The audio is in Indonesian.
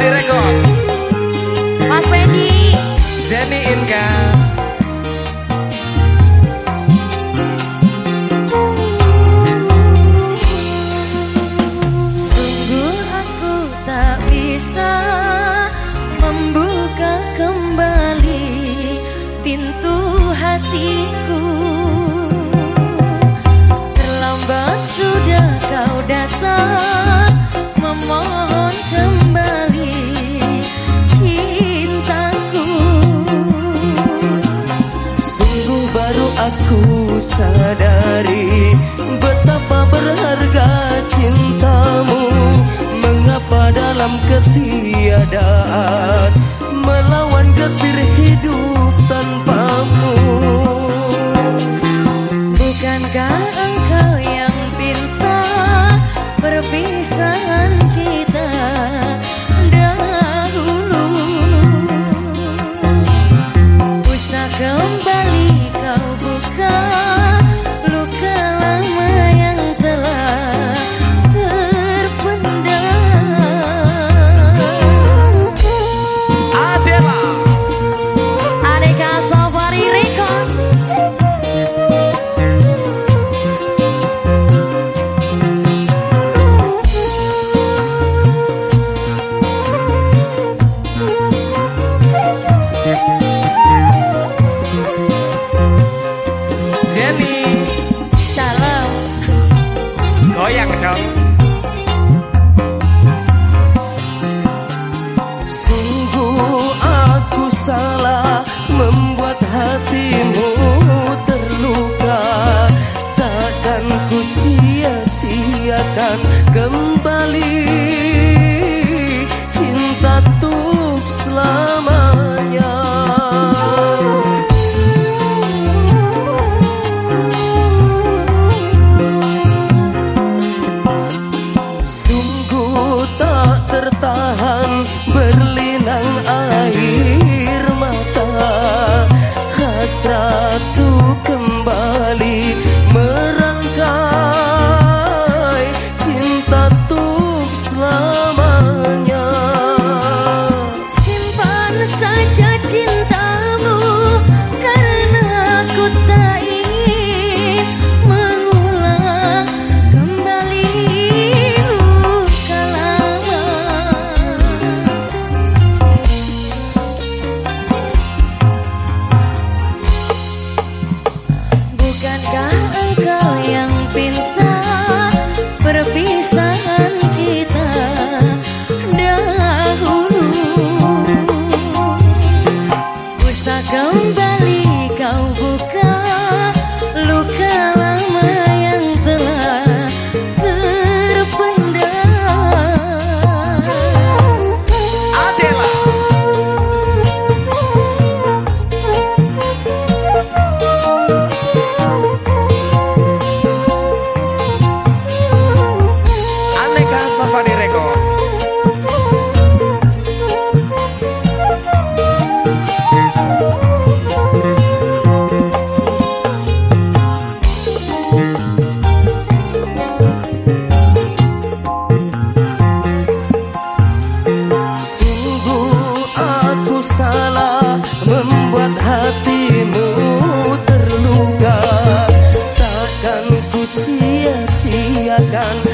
direkod Mas Wendy. Jenny Inka. dalam ketiadaan Melawan getir hidup tanpamu. Bukankah engkau yang pinta perpisahan kita dahulu? Usah kembali as pra tu dibahagiakan